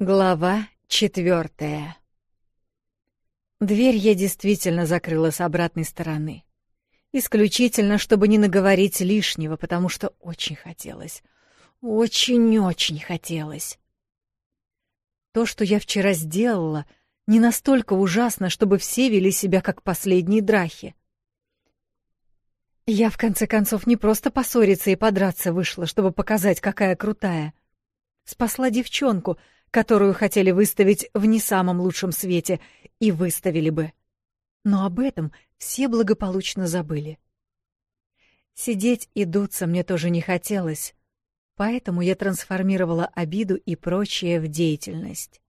Глава четвертая. Дверь я действительно закрыла с обратной стороны. Исключительно, чтобы не наговорить лишнего, потому что очень хотелось. Очень-очень хотелось. То, что я вчера сделала, не настолько ужасно, чтобы все вели себя как последние драхи. Я, в конце концов, не просто поссориться и подраться вышла, чтобы показать, какая крутая. Спасла девчонку — которую хотели выставить в не самом лучшем свете, и выставили бы. Но об этом все благополучно забыли. Сидеть и дуться мне тоже не хотелось, поэтому я трансформировала обиду и прочее в деятельность.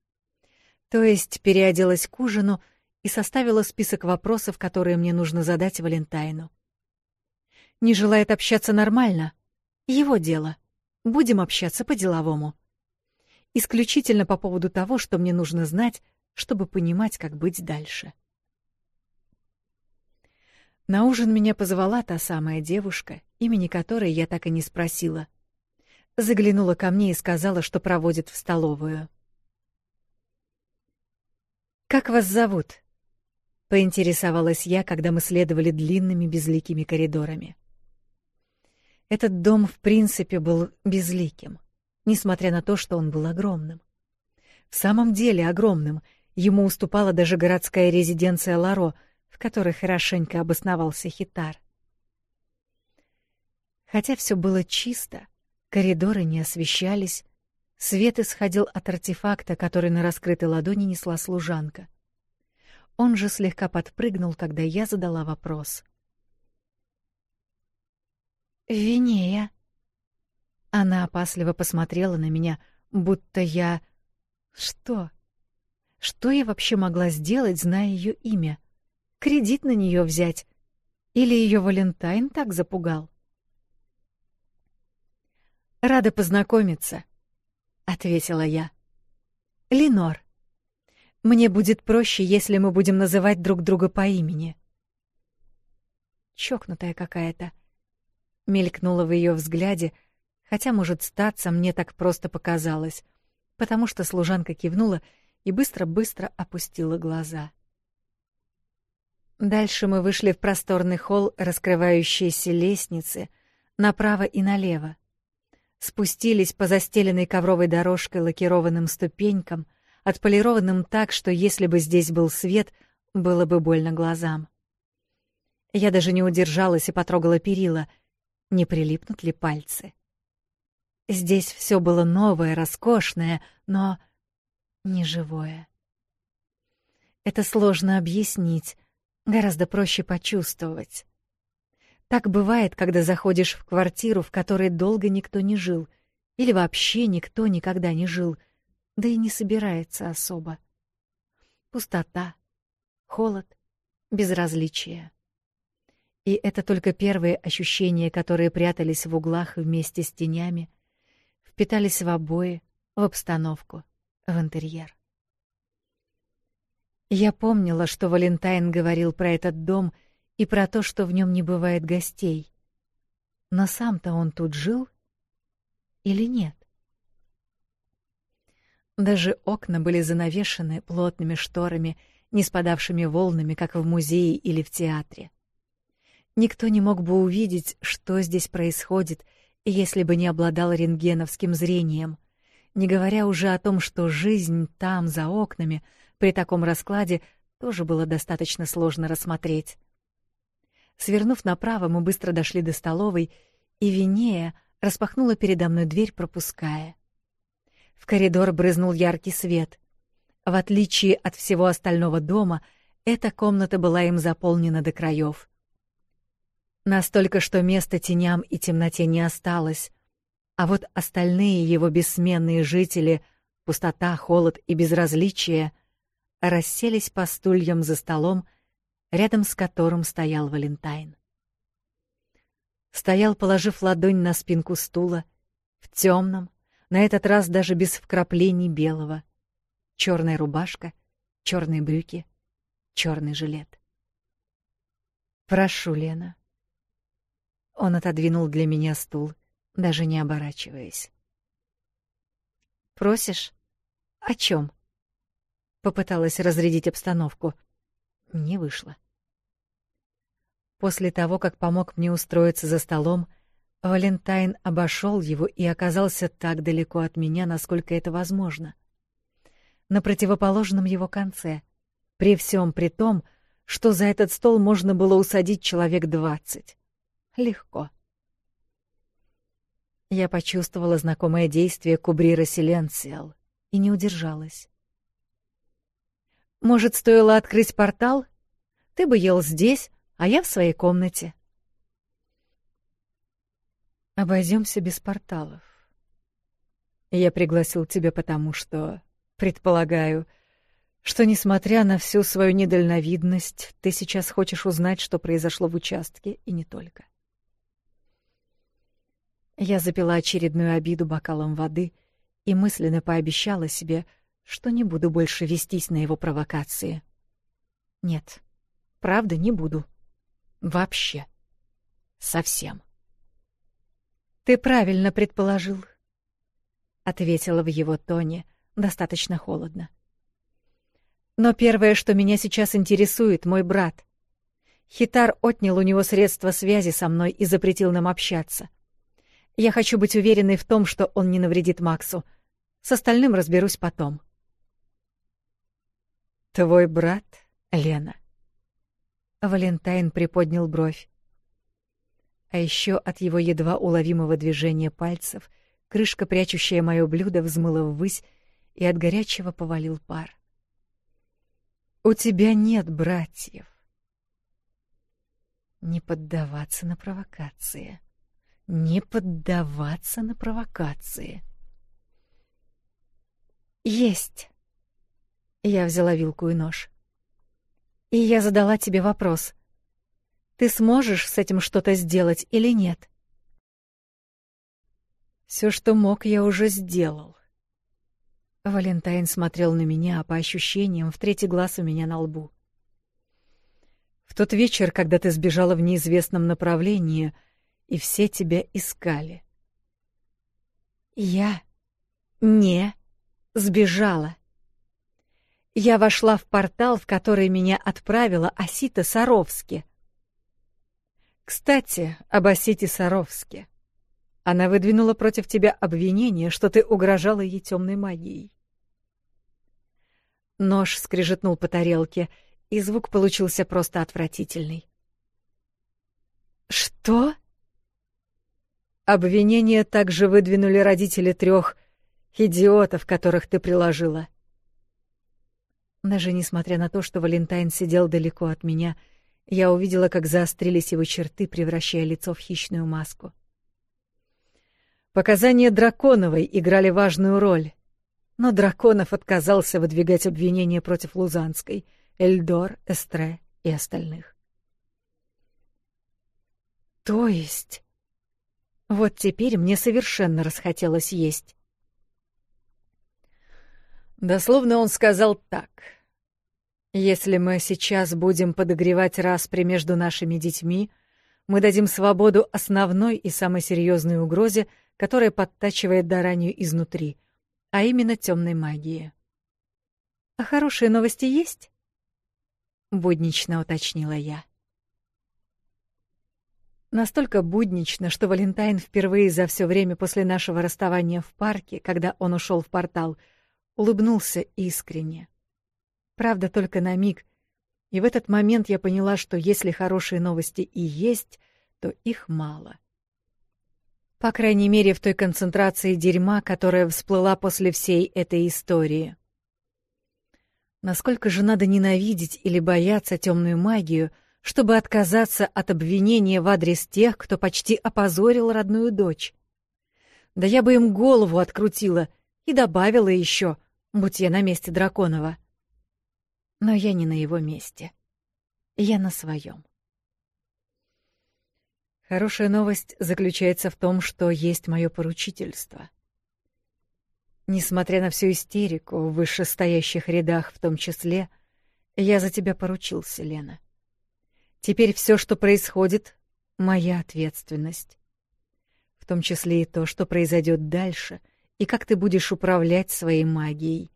То есть переоделась к ужину и составила список вопросов, которые мне нужно задать Валентайну. Не желает общаться нормально? Его дело. Будем общаться по-деловому исключительно по поводу того, что мне нужно знать, чтобы понимать, как быть дальше. На ужин меня позвала та самая девушка, имени которой я так и не спросила. Заглянула ко мне и сказала, что проводит в столовую. «Как вас зовут?» — поинтересовалась я, когда мы следовали длинными безликими коридорами. Этот дом, в принципе, был безликим несмотря на то, что он был огромным. В самом деле огромным, ему уступала даже городская резиденция Ларо, в которой хорошенько обосновался хитар. Хотя все было чисто, коридоры не освещались, свет исходил от артефакта, который на раскрытой ладони несла служанка. Он же слегка подпрыгнул, когда я задала вопрос. «Винея», она опасливо посмотрела на меня, будто я... Что? Что я вообще могла сделать, зная ее имя? Кредит на нее взять? Или ее Валентайн так запугал? «Рада познакомиться», — ответила я. «Ленор, мне будет проще, если мы будем называть друг друга по имени». Чокнутая какая-то. Мелькнула в ее взгляде — Хотя, может, статься, мне так просто показалось, потому что служанка кивнула и быстро-быстро опустила глаза. Дальше мы вышли в просторный холл, раскрывающиеся лестницы, направо и налево. Спустились по застеленной ковровой дорожкой лакированным ступенькам, отполированным так, что если бы здесь был свет, было бы больно глазам. Я даже не удержалась и потрогала перила, не прилипнут ли пальцы. — Здесь все было новое, роскошное, но неживое. Это сложно объяснить, гораздо проще почувствовать. Так бывает, когда заходишь в квартиру, в которой долго никто не жил, или вообще никто никогда не жил, да и не собирается особо. Пустота, холод, безразличие. И это только первые ощущения, которые прятались в углах вместе с тенями, впитались в обои, в обстановку, в интерьер. Я помнила, что Валентайн говорил про этот дом и про то, что в нем не бывает гостей. Но сам-то он тут жил или нет? Даже окна были занавешены плотными шторами, не спадавшими волнами, как в музее или в театре. Никто не мог бы увидеть, что здесь происходит если бы не обладал рентгеновским зрением, не говоря уже о том, что жизнь там, за окнами, при таком раскладе тоже было достаточно сложно рассмотреть. Свернув направо, мы быстро дошли до столовой, и Винея распахнула передо мной дверь, пропуская. В коридор брызнул яркий свет. В отличие от всего остального дома, эта комната была им заполнена до краев. Настолько, что места теням и темноте не осталось, а вот остальные его бессменные жители — пустота, холод и безразличие — расселись по стульям за столом, рядом с которым стоял Валентайн. Стоял, положив ладонь на спинку стула, в темном, на этот раз даже без вкраплений белого, черная рубашка, черные брюки, черный жилет. «Прошу, Лена, он отодвинул для меня стул, даже не оборачиваясь. Просишь? О чем? Попыталась разрядить обстановку. Не вышло. После того, как помог мне устроиться за столом, Валентайн обошел его и оказался так далеко от меня, насколько это возможно. На противоположном его конце, при всем при том, что за этот стол можно было усадить человек двадцать легко. Я почувствовала знакомое действие кубрира Силенциал и не удержалась. Может, стоило открыть портал? Ты бы ел здесь, а я в своей комнате. Обойдемся без порталов. Я пригласил тебя потому, что предполагаю, что несмотря на всю свою недальновидность, ты сейчас хочешь узнать, что произошло в участке и не только. Я запила очередную обиду бокалом воды и мысленно пообещала себе, что не буду больше вестись на его провокации. Нет, правда, не буду. Вообще. Совсем. «Ты правильно предположил», — ответила в его тоне достаточно холодно. «Но первое, что меня сейчас интересует, мой брат. Хитар отнял у него средства связи со мной и запретил нам общаться. Я хочу быть уверенной в том, что он не навредит Максу. С остальным разберусь потом. «Твой брат, Лена». Валентайн приподнял бровь. А еще от его едва уловимого движения пальцев крышка, прячущая мое блюдо, взмыла ввысь, и от горячего повалил пар. «У тебя нет братьев». Не поддаваться на провокации не поддаваться на провокации. Есть. Я взяла вилку и нож. И я задала тебе вопрос. Ты сможешь с этим что-то сделать или нет? Все, что мог, я уже сделал. Валентайн смотрел на меня, а по ощущениям в третий глаз у меня на лбу. В тот вечер, когда ты сбежала в неизвестном направлении, и все тебя искали. Я не сбежала. Я вошла в портал, в который меня отправила Осита Саровски. Кстати, об Осите Саровске. Она выдвинула против тебя обвинение, что ты угрожала ей темной магией. Нож скрежетнул по тарелке, и звук получился просто отвратительный. «Что?» Обвинения также выдвинули родители трех идиотов, которых ты приложила. Даже несмотря на то, что Валентайн сидел далеко от меня, я увидела, как заострились его черты, превращая лицо в хищную маску. Показания Драконовой играли важную роль, но Драконов отказался выдвигать обвинения против Лузанской, Эльдор, Эстре и остальных. То есть вот теперь мне совершенно расхотелось есть. Дословно он сказал так. «Если мы сейчас будем подогревать распри между нашими детьми, мы дадим свободу основной и самой серьезной угрозе, которая подтачивает Даранию изнутри, а именно темной магии». «А хорошие новости есть?» — буднично уточнила я. Настолько буднично, что Валентайн впервые за все время после нашего расставания в парке, когда он ушел в портал, улыбнулся искренне. Правда, только на миг. И в этот момент я поняла, что если хорошие новости и есть, то их мало. По крайней мере, в той концентрации дерьма, которая всплыла после всей этой истории. Насколько же надо ненавидеть или бояться темную магию — чтобы отказаться от обвинения в адрес тех, кто почти опозорил родную дочь. Да я бы им голову открутила и добавила еще, будь я на месте Драконова. Но я не на его месте. Я на своем. Хорошая новость заключается в том, что есть мое поручительство. Несмотря на всю истерику в вышестоящих рядах в том числе, я за тебя поручился, Лена. Теперь все, что происходит, — моя ответственность. В том числе и то, что произойдет дальше, и как ты будешь управлять своей магией,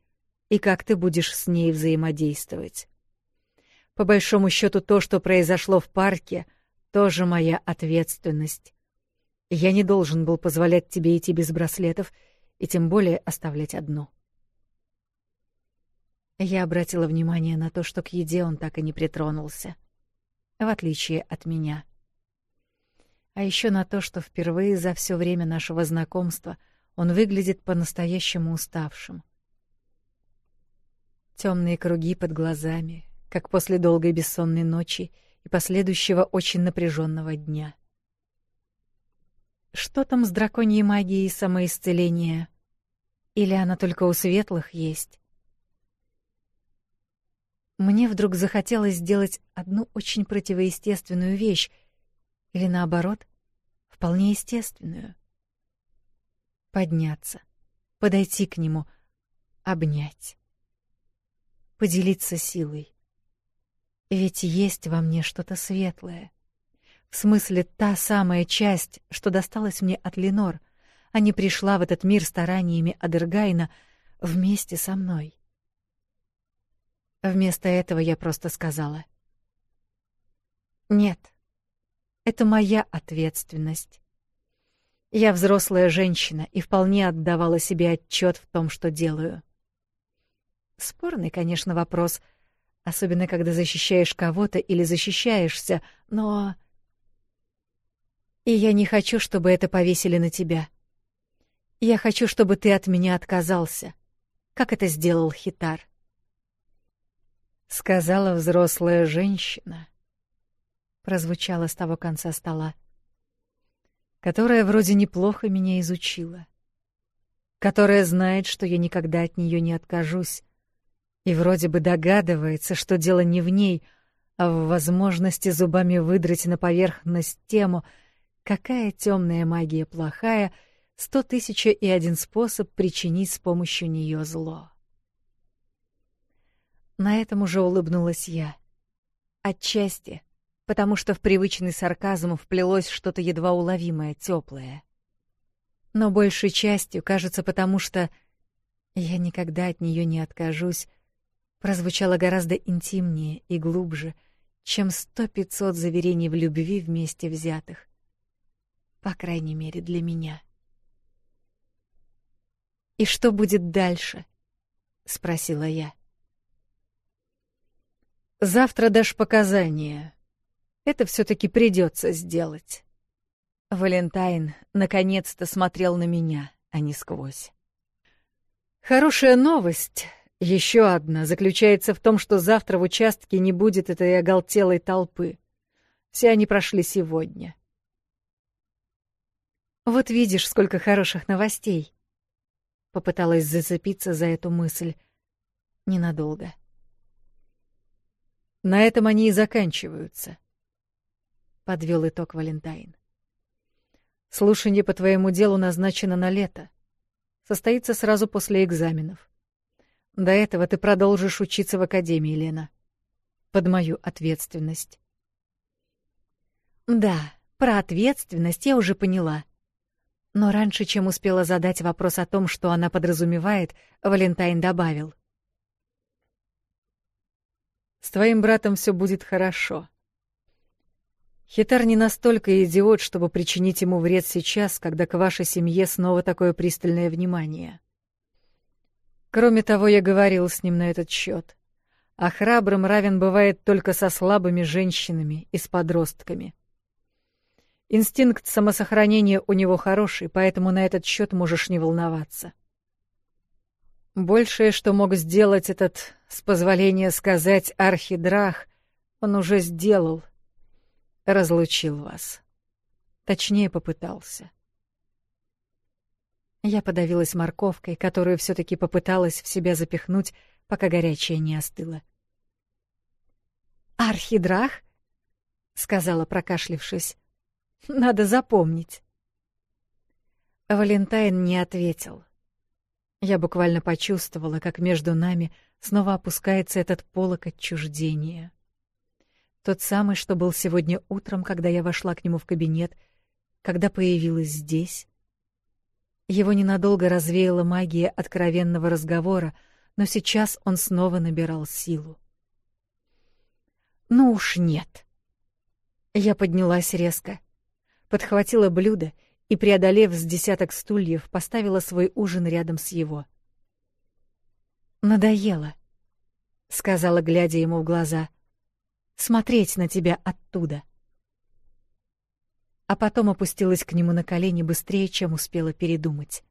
и как ты будешь с ней взаимодействовать. По большому счету, то, что произошло в парке, тоже моя ответственность. Я не должен был позволять тебе идти без браслетов и тем более оставлять одну. Я обратила внимание на то, что к еде он так и не притронулся — в отличие от меня. А еще на то, что впервые за все время нашего знакомства он выглядит по-настоящему уставшим. Темные круги под глазами, как после долгой бессонной ночи и последующего очень напряженного дня. Что там с драконьей магией самоисцеления? Или она только у светлых есть? Мне вдруг захотелось сделать одну очень противоестественную вещь, или наоборот, вполне естественную. Подняться, подойти к нему, обнять, поделиться силой. Ведь есть во мне что-то светлое. В смысле, та самая часть, что досталась мне от Ленор, а не пришла в этот мир стараниями Адергайна вместе со мной. Вместо этого я просто сказала: "Нет. Это моя ответственность. Я взрослая женщина и вполне отдавала себе отчет в том, что делаю". Спорный, конечно, вопрос, особенно когда защищаешь кого-то или защищаешься, но и я не хочу, чтобы это повесили на тебя. Я хочу, чтобы ты от меня отказался, как это сделал Хитар сказала взрослая женщина, прозвучало с того конца стола, которая вроде неплохо меня изучила, которая знает, что я никогда от нее не откажусь, и вроде бы догадывается, что дело не в ней, а в возможности зубами выдрать на поверхность тему, какая темная магия плохая, сто тысяча и один способ причинить с помощью нее зло. На этом уже улыбнулась я. Отчасти, потому что в привычный сарказм вплелось что-то едва уловимое, теплое. Но большей частью, кажется, потому что я никогда от нее не откажусь, прозвучало гораздо интимнее и глубже, чем сто пятьсот заверений в любви вместе взятых. По крайней мере, для меня. И что будет дальше? спросила я. Завтра дашь показания. Это все-таки придется сделать. Валентайн наконец-то смотрел на меня, а не сквозь. Хорошая новость, еще одна, заключается в том, что завтра в участке не будет этой оголтелой толпы. Все они прошли сегодня. Вот видишь, сколько хороших новостей. Попыталась зацепиться за эту мысль. Ненадолго. На этом они и заканчиваются. Подвёл итог Валентайн. Слушание по твоему делу назначено на лето. Состоится сразу после экзаменов. До этого ты продолжишь учиться в академии, Лена. Под мою ответственность. Да, про ответственность я уже поняла. Но раньше, чем успела задать вопрос о том, что она подразумевает, Валентайн добавил. С твоим братом все будет хорошо. Хитар не настолько идиот, чтобы причинить ему вред сейчас, когда к вашей семье снова такое пристальное внимание. Кроме того, я говорил с ним на этот счет. А храбрым равен бывает только со слабыми женщинами и с подростками. Инстинкт самосохранения у него хороший, поэтому на этот счет можешь не волноваться. Большее, что мог сделать этот, с позволения сказать, архидрах, он уже сделал. Разлучил вас. Точнее, попытался. Я подавилась морковкой, которую все таки попыталась в себя запихнуть, пока горячая не остыла. «Архидрах?» — сказала, прокашлившись. «Надо запомнить». Валентайн не ответил. Я буквально почувствовала, как между нами снова опускается этот полок отчуждения. Тот самый, что был сегодня утром, когда я вошла к нему в кабинет, когда появилась здесь. Его ненадолго развеяла магия откровенного разговора, но сейчас он снова набирал силу. «Ну уж нет!» Я поднялась резко, подхватила блюдо и, преодолев с десяток стульев, поставила свой ужин рядом с его. «Надоело», — сказала, глядя ему в глаза, — «смотреть на тебя оттуда». А потом опустилась к нему на колени быстрее, чем успела передумать.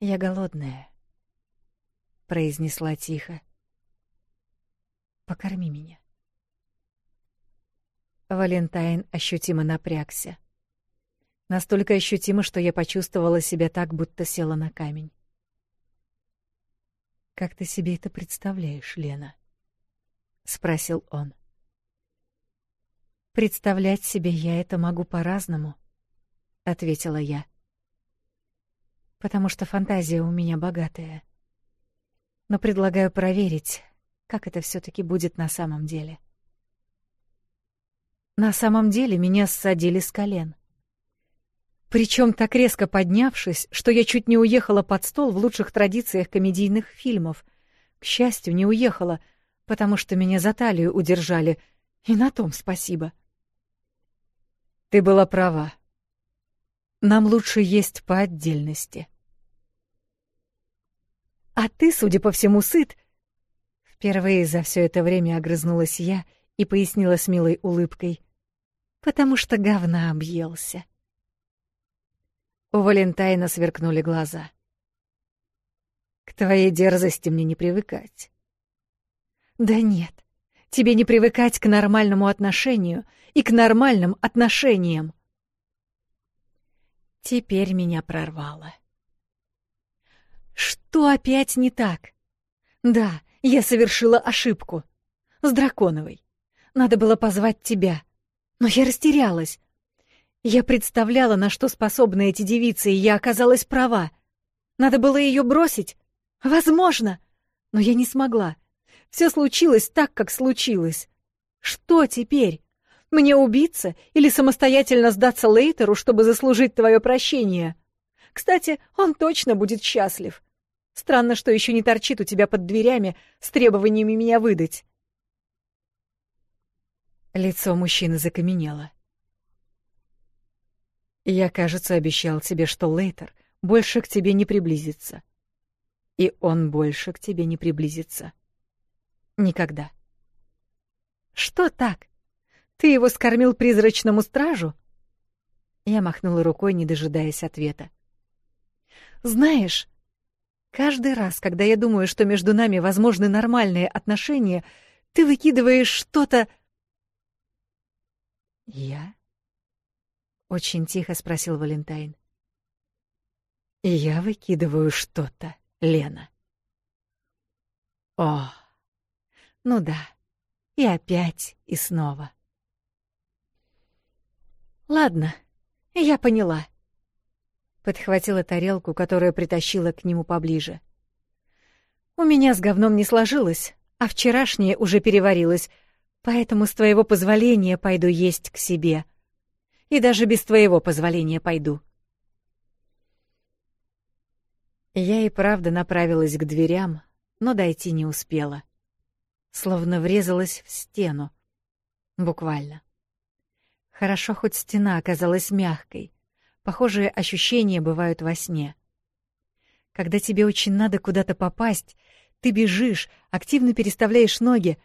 «Я голодная», — произнесла тихо. «Покорми меня». Валентайн ощутимо напрягся. Настолько ощутимо, что я почувствовала себя так, будто села на камень. «Как ты себе это представляешь, Лена?» — спросил он. «Представлять себе я это могу по-разному», — ответила я. «Потому что фантазия у меня богатая. Но предлагаю проверить, как это все таки будет на самом деле». — на самом деле меня ссадили с колен. Причем так резко поднявшись, что я чуть не уехала под стол в лучших традициях комедийных фильмов. К счастью, не уехала, потому что меня за талию удержали, и на том спасибо. Ты была права. Нам лучше есть по отдельности. А ты, судя по всему, сыт. Впервые за все это время огрызнулась я и пояснила с милой улыбкой потому что говна объелся. У Валентайна сверкнули глаза. К твоей дерзости мне не привыкать. Да нет, тебе не привыкать к нормальному отношению и к нормальным отношениям. Теперь меня прорвало. Что опять не так? Да, я совершила ошибку. С Драконовой. Надо было позвать тебя. Но я растерялась. Я представляла, на что способны эти девицы, и я оказалась права. Надо было ее бросить? Возможно! Но я не смогла. Все случилось так, как случилось. Что теперь? Мне убиться или самостоятельно сдаться Лейтеру, чтобы заслужить твое прощение? Кстати, он точно будет счастлив. Странно, что еще не торчит у тебя под дверями с требованиями меня выдать. Лицо мужчины закаменело. Я, кажется, обещал тебе, что Лейтер больше к тебе не приблизится. И он больше к тебе не приблизится. Никогда. Что так? Ты его скормил призрачному стражу? Я махнула рукой, не дожидаясь ответа. Знаешь, каждый раз, когда я думаю, что между нами возможны нормальные отношения, ты выкидываешь что-то «Я?» — очень тихо спросил Валентайн. «Я выкидываю что-то, Лена». «О, ну да, и опять, и снова». «Ладно, я поняла». Подхватила тарелку, которую притащила к нему поближе. «У меня с говном не сложилось, а вчерашнее уже переварилось, Поэтому с твоего позволения пойду есть к себе. И даже без твоего позволения пойду. Я и правда направилась к дверям, но дойти не успела. Словно врезалась в стену. Буквально. Хорошо, хоть стена оказалась мягкой. Похожие ощущения бывают во сне. Когда тебе очень надо куда-то попасть, ты бежишь, активно переставляешь ноги,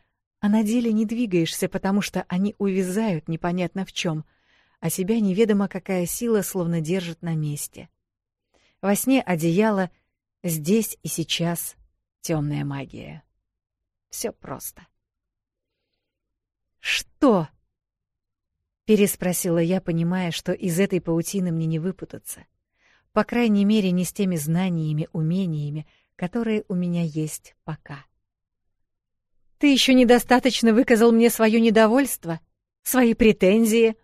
а на деле не двигаешься, потому что они увязают непонятно в чем, а себя неведомо какая сила словно держит на месте. Во сне одеяло, здесь и сейчас темная магия. Все просто. «Что?» — переспросила я, понимая, что из этой паутины мне не выпутаться. По крайней мере, не с теми знаниями, умениями, которые у меня есть пока. — ты еще недостаточно выказал мне свое недовольство, свои претензии,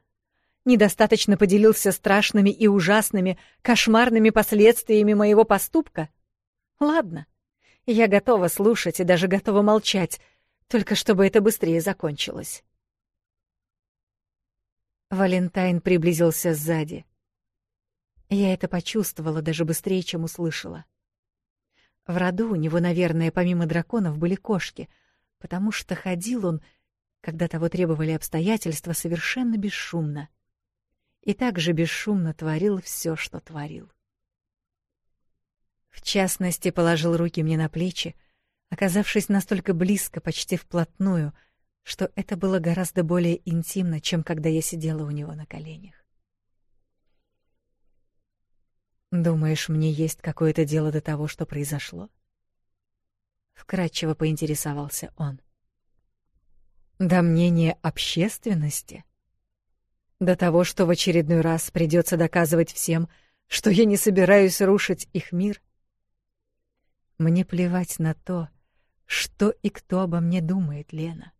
недостаточно поделился страшными и ужасными, кошмарными последствиями моего поступка. Ладно, я готова слушать и даже готова молчать, только чтобы это быстрее закончилось. Валентайн приблизился сзади. Я это почувствовала даже быстрее, чем услышала. В роду у него, наверное, помимо драконов были кошки — потому что ходил он, когда того требовали обстоятельства, совершенно бесшумно. И также бесшумно творил все, что творил. В частности, положил руки мне на плечи, оказавшись настолько близко, почти вплотную, что это было гораздо более интимно, чем когда я сидела у него на коленях. «Думаешь, мне есть какое-то дело до того, что произошло?» вкратчиво поинтересовался он. До мнения общественности, до того, что в очередной раз придется доказывать всем, что я не собираюсь рушить их мир. Мне плевать на то, что и кто обо мне думает, Лена.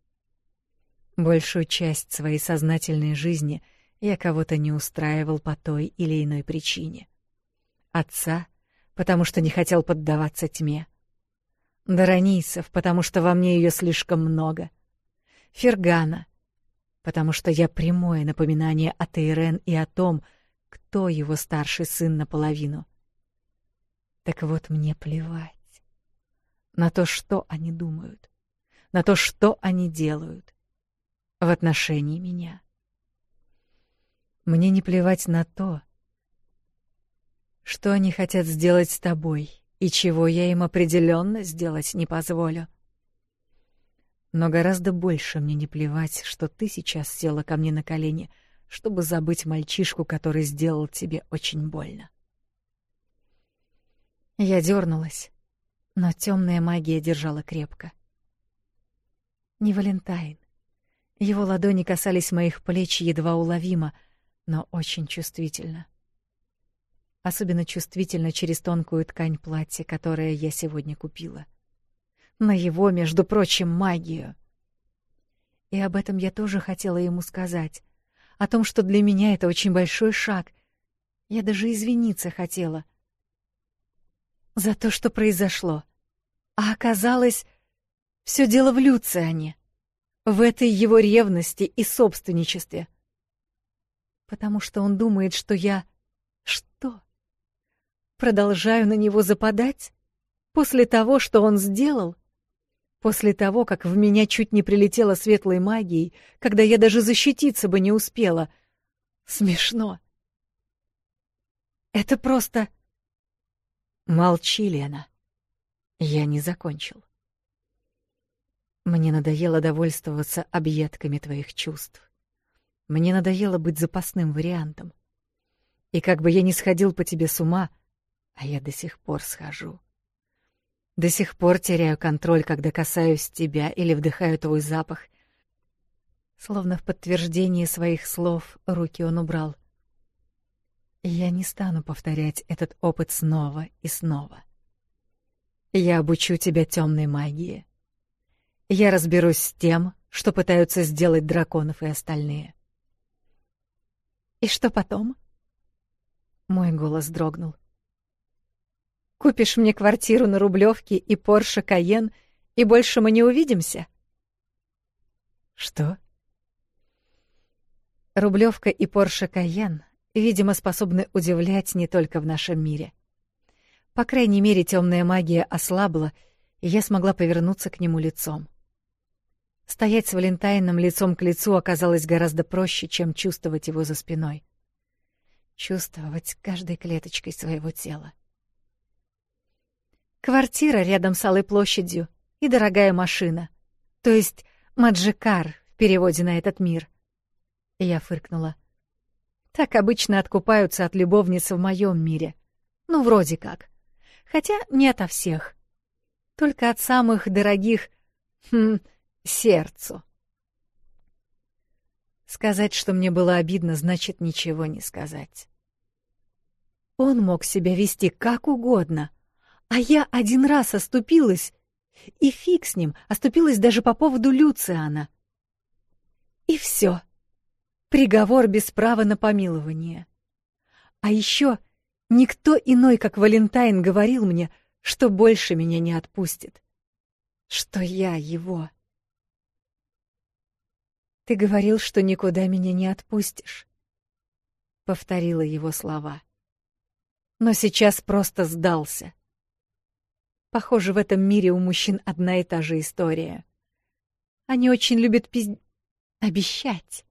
Большую часть своей сознательной жизни я кого-то не устраивал по той или иной причине. Отца, потому что не хотел поддаваться тьме. Даронисов, потому что во мне ее слишком много. Фергана, потому что я прямое напоминание о Тейрен и о том, кто его старший сын наполовину. Так вот мне плевать. На то, что они думают. На то, что они делают. В отношении меня. Мне не плевать на то, что они хотят сделать с тобой и чего я им определенно сделать не позволю. Но гораздо больше мне не плевать, что ты сейчас села ко мне на колени, чтобы забыть мальчишку, который сделал тебе очень больно. Я дернулась, но темная магия держала крепко. Не Валентайн. Его ладони касались моих плеч едва уловимо, но очень чувствительно особенно чувствительно через тонкую ткань платья, которое я сегодня купила. На его, между прочим, магию. И об этом я тоже хотела ему сказать. О том, что для меня это очень большой шаг. Я даже извиниться хотела. За то, что произошло. А оказалось, все дело в Люциане. В этой его ревности и собственничестве. Потому что он думает, что я... Что? Продолжаю на него западать? После того, что он сделал? После того, как в меня чуть не прилетело светлой магией, когда я даже защититься бы не успела. Смешно. Это просто... Молчи, Лена. Я не закончил. Мне надоело довольствоваться объедками твоих чувств. Мне надоело быть запасным вариантом. И как бы я ни сходил по тебе с ума, а я до сих пор схожу. До сих пор теряю контроль, когда касаюсь тебя или вдыхаю твой запах. Словно в подтверждении своих слов руки он убрал. Я не стану повторять этот опыт снова и снова. Я обучу тебя темной магии. Я разберусь с тем, что пытаются сделать драконов и остальные. И что потом? Мой голос дрогнул. Купишь мне квартиру на Рублевке и Порше Каен, и больше мы не увидимся. Что? Рублевка и Порше Каен, видимо, способны удивлять не только в нашем мире. По крайней мере, темная магия ослабла, и я смогла повернуться к нему лицом. Стоять с Валентайном лицом к лицу оказалось гораздо проще, чем чувствовать его за спиной. Чувствовать каждой клеточкой своего тела. Квартира рядом с Алой площадью и дорогая машина. То есть «Маджикар» в переводе на этот мир. Я фыркнула. Так обычно откупаются от любовниц в моем мире. Ну, вроде как. Хотя не ото всех. Только от самых дорогих... Хм, сердцу. Сказать, что мне было обидно, значит ничего не сказать. Он мог себя вести как угодно — а я один раз оступилась, и фиг с ним, оступилась даже по поводу Люциана. И все. Приговор без права на помилование. А еще никто иной, как Валентайн, говорил мне, что больше меня не отпустит. Что я его. «Ты говорил, что никуда меня не отпустишь», — повторила его слова. «Но сейчас просто сдался». Похоже, в этом мире у мужчин одна и та же история. Они очень любят пизд... обещать,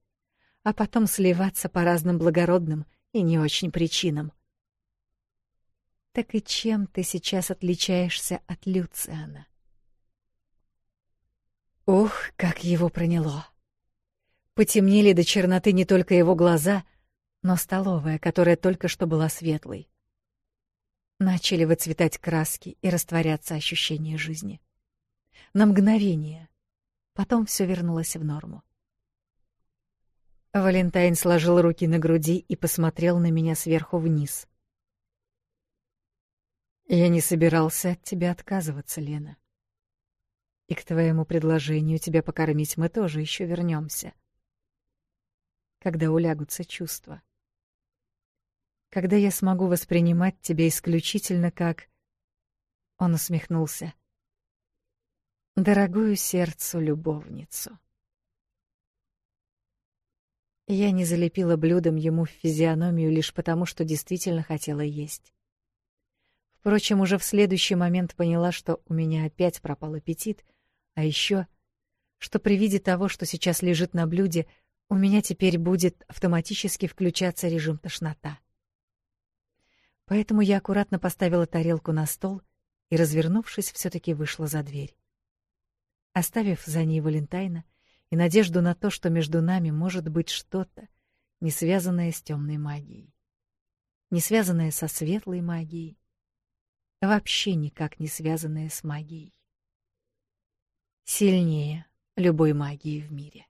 а потом сливаться по разным благородным и не очень причинам. Так и чем ты сейчас отличаешься от Люциана? Ух, как его проняло. Потемнели до черноты не только его глаза, но столовая, которая только что была светлой начали выцветать краски и растворяться ощущения жизни. На мгновение. Потом все вернулось в норму. Валентайн сложил руки на груди и посмотрел на меня сверху вниз. «Я не собирался от тебя отказываться, Лена. И к твоему предложению тебя покормить мы тоже еще вернемся, когда улягутся чувства» когда я смогу воспринимать тебя исключительно как...» Он усмехнулся. «Дорогую сердцу любовницу». Я не залепила блюдом ему в физиономию лишь потому, что действительно хотела есть. Впрочем, уже в следующий момент поняла, что у меня опять пропал аппетит, а еще, что при виде того, что сейчас лежит на блюде, у меня теперь будет автоматически включаться режим тошнота. Поэтому я аккуратно поставила тарелку на стол и, развернувшись, все-таки вышла за дверь. Оставив за ней Валентайна и надежду на то, что между нами может быть что-то, не связанное с темной магией, не связанное со светлой магией, вообще никак не связанное с магией. Сильнее любой магии в мире.